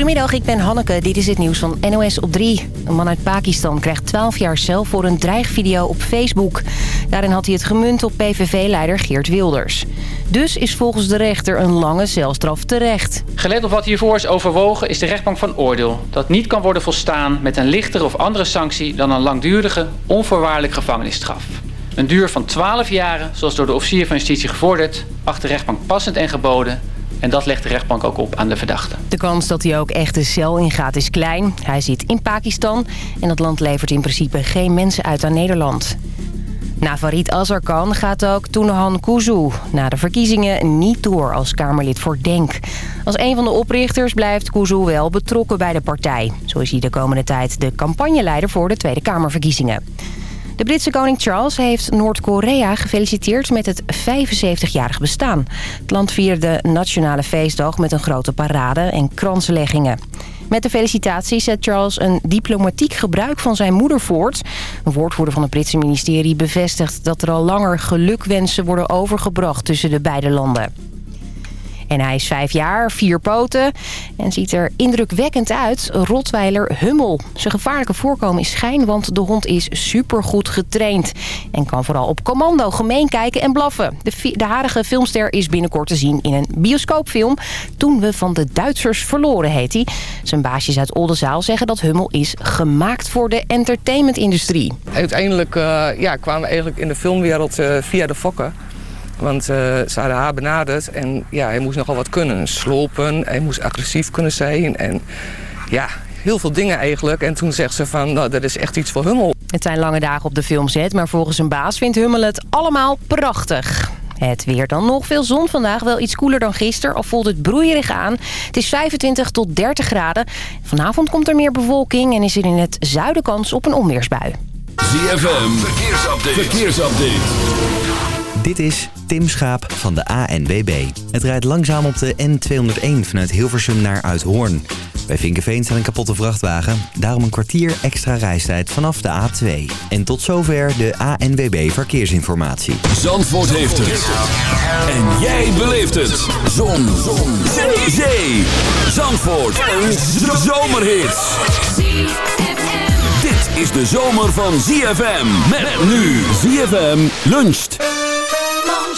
Goedemiddag, ik ben Hanneke. Dit is het nieuws van NOS op 3. Een man uit Pakistan krijgt 12 jaar cel voor een dreigvideo op Facebook. Daarin had hij het gemunt op PVV-leider Geert Wilders. Dus is volgens de rechter een lange celstraf terecht. Gelet op wat hiervoor is overwogen is de rechtbank van oordeel... dat niet kan worden volstaan met een lichtere of andere sanctie... dan een langdurige, onvoorwaardelijke gevangenisstraf. Een duur van 12 jaren, zoals door de officier van justitie gevorderd... acht de rechtbank passend en geboden en dat legt de rechtbank ook op aan de verdachte. De kans dat hij ook echt de cel ingaat is klein. Hij zit in Pakistan en het land levert in principe geen mensen uit aan Nederland. Na Farid Azarkan gaat ook Toenahan Kuzu na de verkiezingen niet door als Kamerlid voor DENK. Als een van de oprichters blijft Kuzu wel betrokken bij de partij. Zo is hij de komende tijd de campagneleider voor de Tweede Kamerverkiezingen. De Britse koning Charles heeft Noord-Korea gefeliciteerd met het 75-jarig bestaan. Het land vierde de nationale feestdag met een grote parade en kransleggingen. Met de felicitaties zet Charles een diplomatiek gebruik van zijn moeder voort. Een woordvoerder van het Britse ministerie bevestigt dat er al langer gelukwensen worden overgebracht tussen de beide landen. En hij is vijf jaar, vier poten en ziet er indrukwekkend uit. Rotweiler Hummel. Zijn gevaarlijke voorkomen is schijn, want de hond is supergoed getraind. En kan vooral op commando gemeen kijken en blaffen. De, de harige filmster is binnenkort te zien in een bioscoopfilm. Toen we van de Duitsers verloren, heet hij. Zijn baasjes uit Oldenzaal zeggen dat Hummel is gemaakt voor de entertainmentindustrie. Uiteindelijk uh, ja, kwamen we eigenlijk in de filmwereld uh, via de fokken. Want uh, ze hadden haar benaderd en ja, hij moest nogal wat kunnen. Slopen, hij moest agressief kunnen zijn en ja, heel veel dingen eigenlijk. En toen zegt ze van, nou, dat is echt iets voor Hummel. Het zijn lange dagen op de filmset, maar volgens een baas vindt Hummel het allemaal prachtig. Het weer dan nog. Veel zon vandaag. Wel iets koeler dan gisteren. Al voelt het broeierig aan. Het is 25 tot 30 graden. Vanavond komt er meer bewolking. En is er in het zuiden kans op een onweersbui. ZFM. Verkeersupdate. Verkeersupdate. Dit is Tim Schaap van de ANWB. Het rijdt langzaam op de N201 vanuit Hilversum naar Uithoorn. Bij Vinkenveen staat een kapotte vrachtwagen. Daarom een kwartier extra reistijd vanaf de A2. En tot zover de ANWB Verkeersinformatie. Zandvoort heeft het. En jij beleeft het. Zon. Zon. Zee. Zee. Zandvoort. Een zomerhit. Dit is de zomer van ZFM. Met nu ZFM luncht.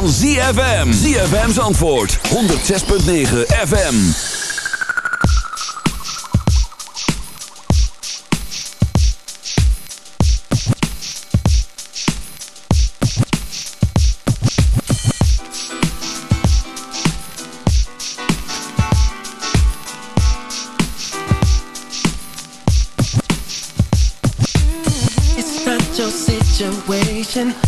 van ZFM. ZFM's antwoord. 106.9 FM. It's situation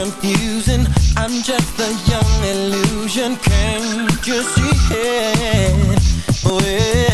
confusing I'm just a young illusion Can't you see it? Oh yeah.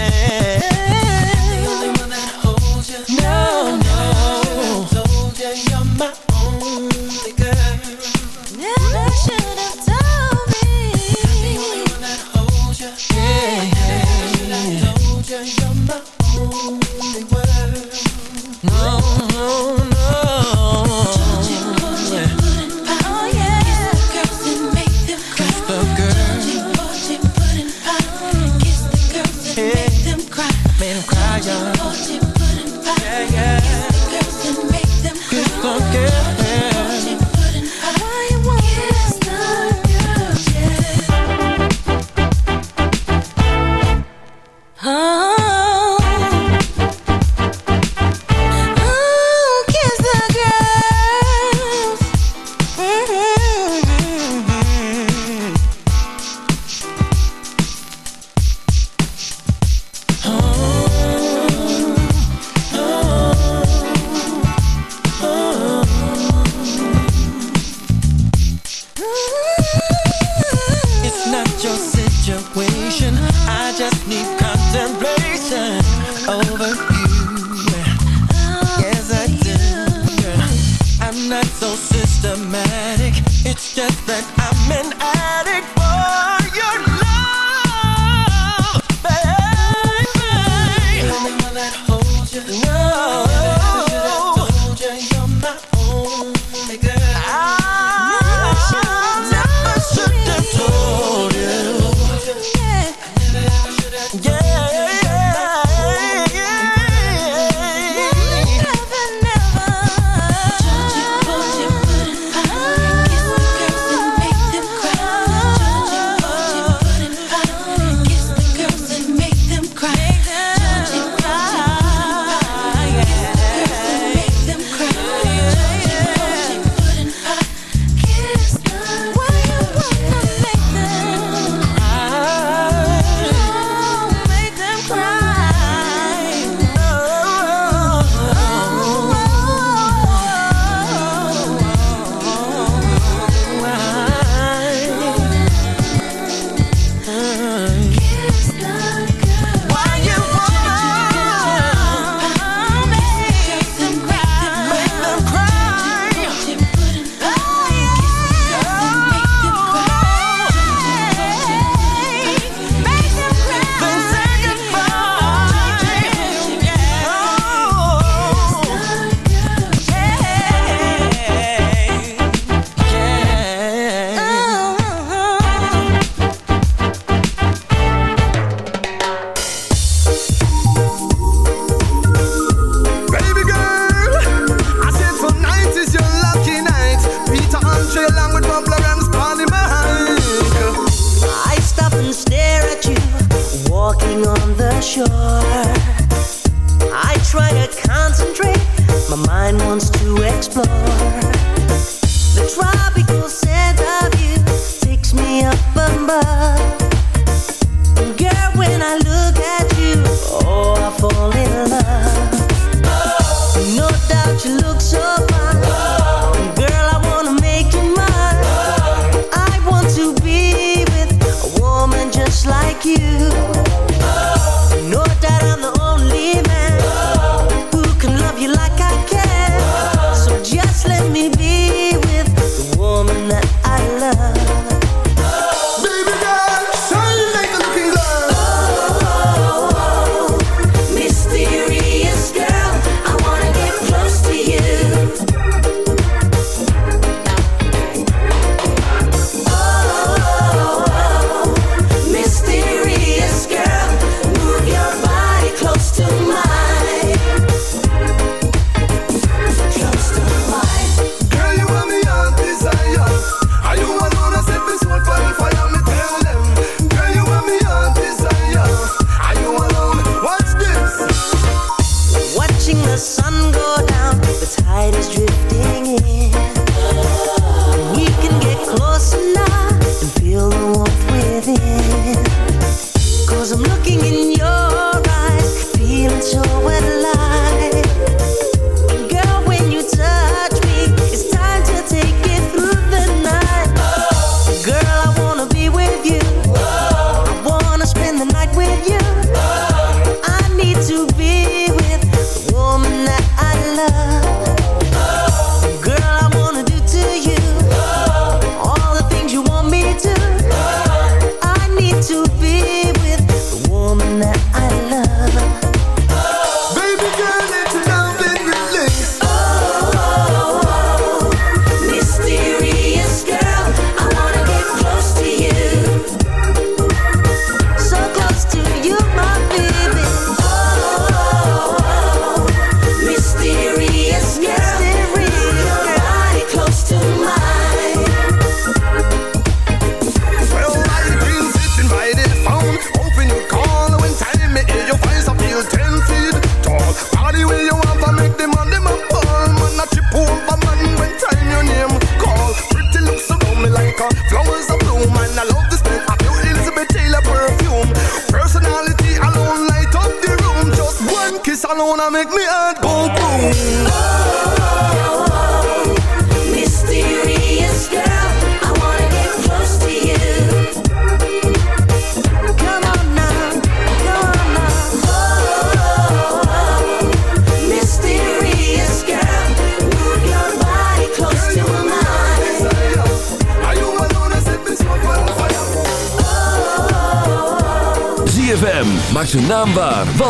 you.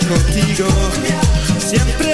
contigo, siempre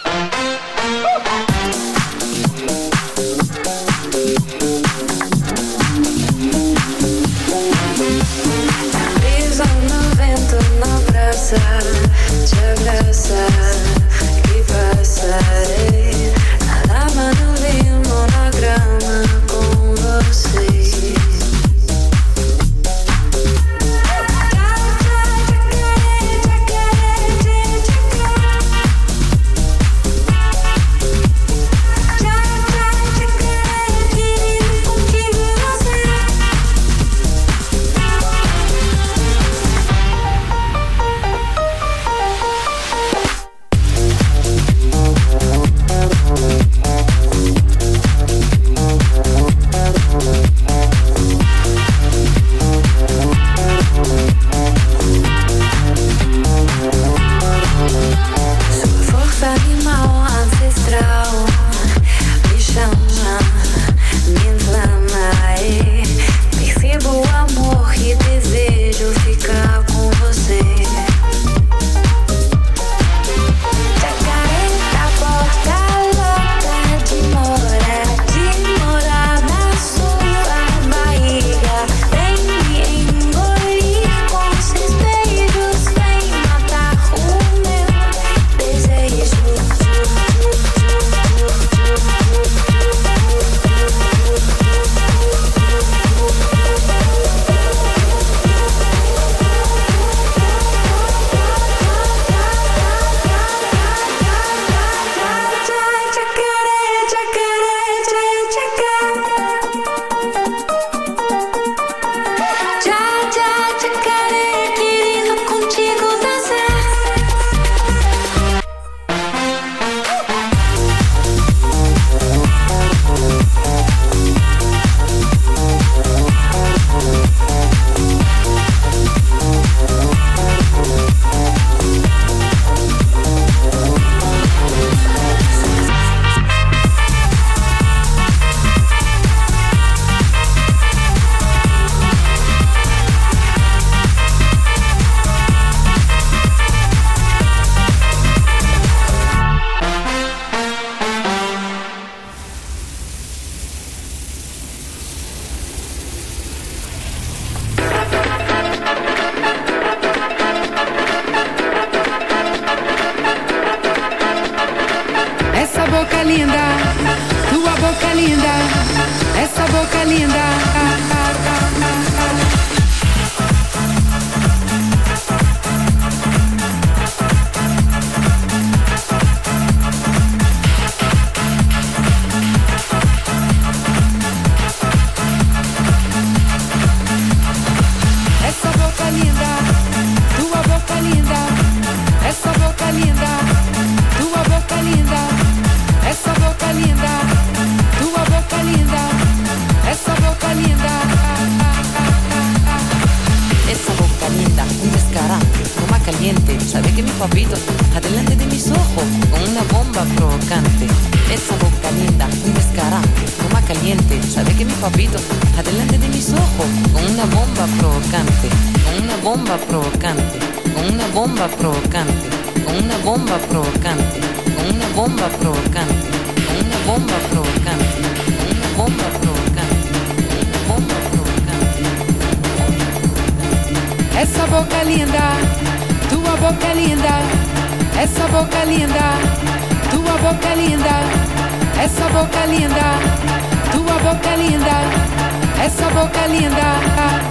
Adelante de mis ojos, con una bomba provocante. Con una bomba provocante, con una bomba provocante, con una bomba provocante, con una bomba provocante, con una bomba provocante, con una bomba provocante, con una bomba provocante. Essa boca linda, tua boca linda, essa boca linda, tua boca linda, essa boca linda, tua boca linda, essa boca linda.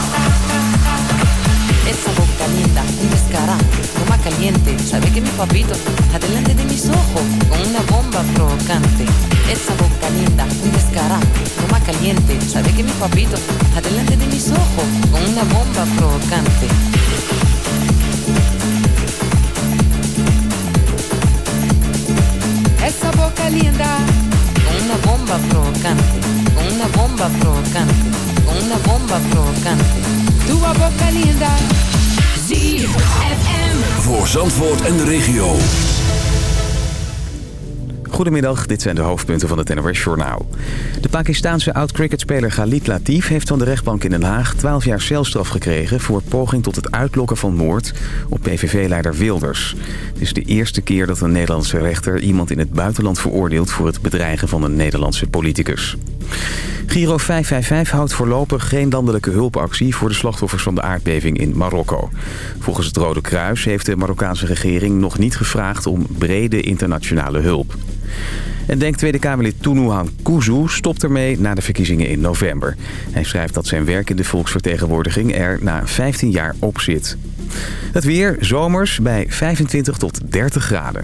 Esa boca linda, un descarado, toma caliente. Sabe que mi papito, adelante de mis ojos, con una bomba provocante. Esa boca linda, un descarado, toma caliente. Sabe que mi papito, adelante de mis ojos, con una bomba provocante. Essa boca linda, Con una bomba provocante, con una bomba provocante, con una bomba provocante. Tua boca linda. ZFM. Voor Zandvoort en de regio. Goedemiddag, dit zijn de hoofdpunten van het NOS-journaal. De Pakistaanse oud-cricketspeler Khalid Latif heeft van de rechtbank in Den Haag 12 jaar celstraf gekregen... voor poging tot het uitlokken van moord op PVV-leider Wilders. Het is de eerste keer dat een Nederlandse rechter iemand in het buitenland veroordeelt... voor het bedreigen van een Nederlandse politicus. Giro 555 houdt voorlopig geen landelijke hulpactie... voor de slachtoffers van de aardbeving in Marokko. Volgens het Rode Kruis heeft de Marokkaanse regering nog niet gevraagd... om brede internationale hulp. En denkt Tweede Kamerlid Tunuhan Kuzu stopt ermee na de verkiezingen in november. Hij schrijft dat zijn werk in de volksvertegenwoordiging er na 15 jaar op zit. Het weer zomers bij 25 tot 30 graden.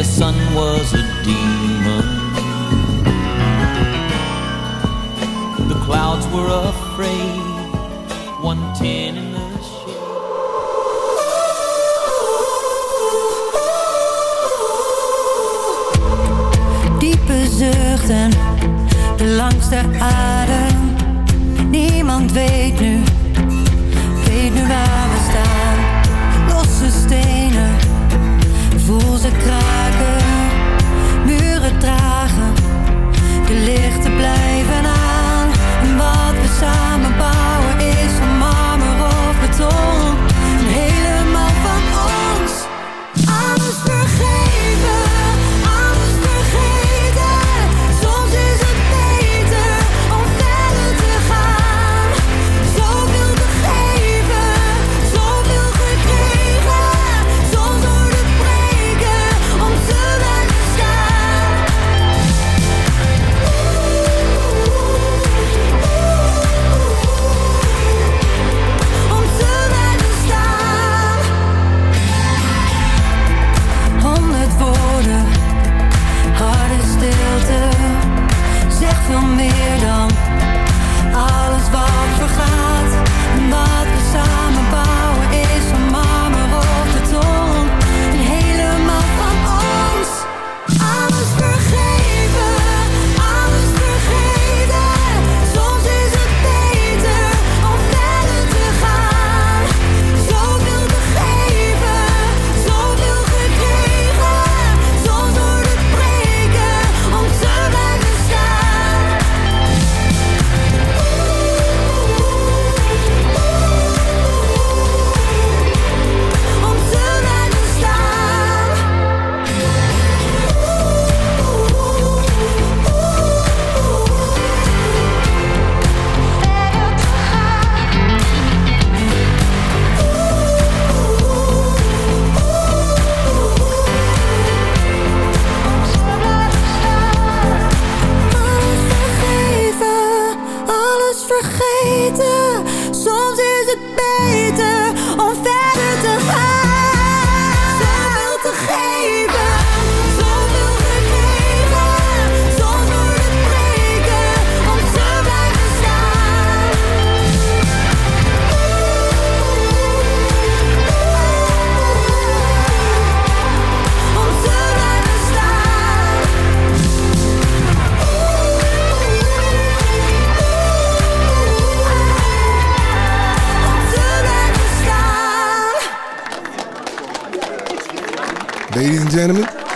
the sun was a demon. The clouds were afraid, one ten in the Diepe zuchten, de langste adem. Niemand weet nu, weet nu waar ze kraken. Muren dragen, de lichten blijven aan. En wat we samen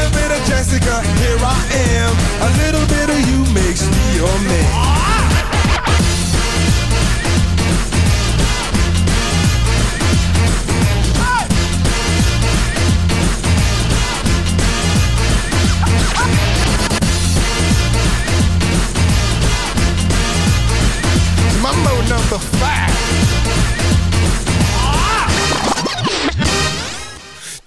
Little bit of Jessica, here I am. A little bit of you makes me your man. Number five.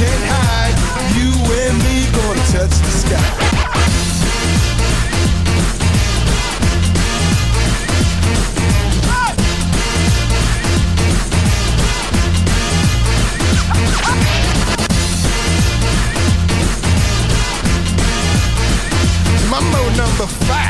can't hide. You and me gonna touch the sky. Number five.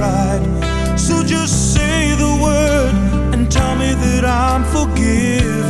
So just say the word and tell me that I'm forgiven.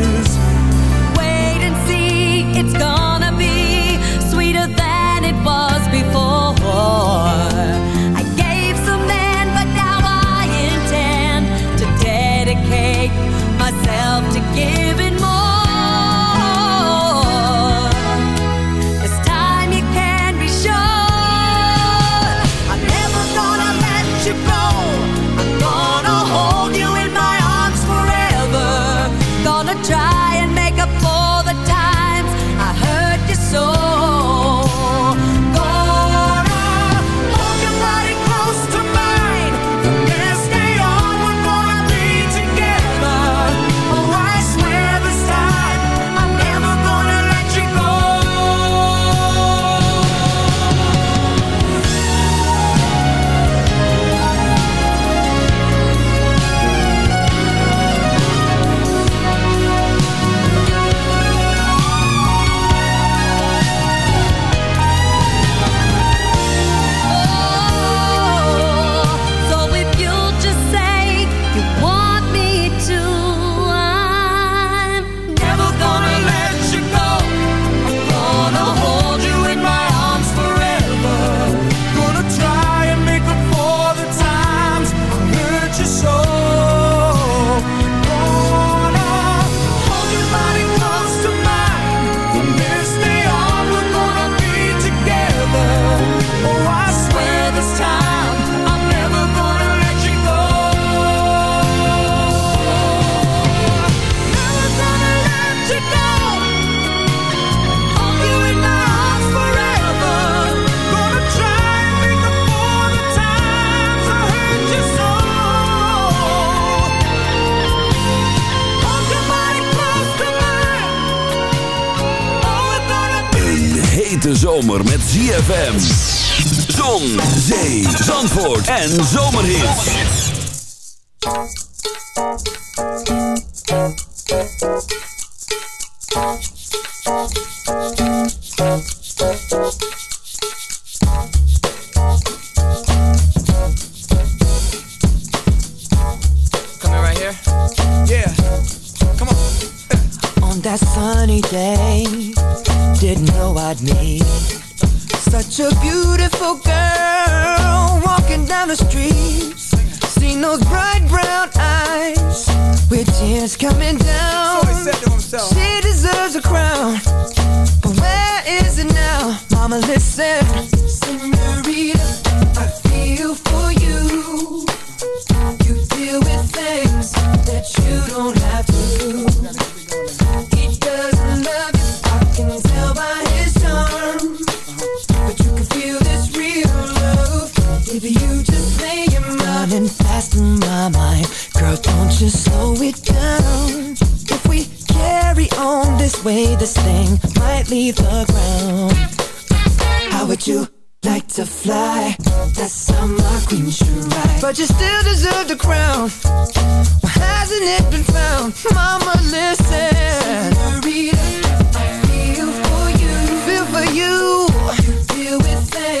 ZFM. Zon, zee, zandvoort en. Come in right here. Yeah. Come on. On that sunny day, didn't know I'd meet such a beautiful girl walking down the street. Seen those bright brown eyes with tears coming down. So she deserves a crown, but where is it now? Mama, listen. Thing might leave the ground. How would you like to fly? That's how my queen should ride. But you still deserve the crown. Why hasn't it been found? Mama, listen. Senorita, I feel for you. Feel for you. You deal with things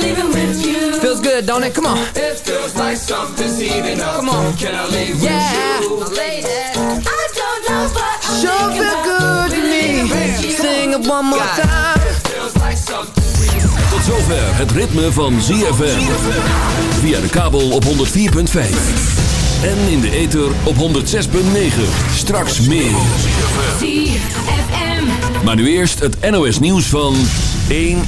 good, don't it? Come on. It feels like something's heating up. Come on. Can I leave Yeah. with you? I don't know, but I'm Sure thinking feel good to me. Sing it one more time. Feels like something. Tot zover het ritme van ZFM. Via de kabel op 104.5. En in de ether op 106.9. Straks meer. Maar nu eerst het NOS nieuws van 1 uur.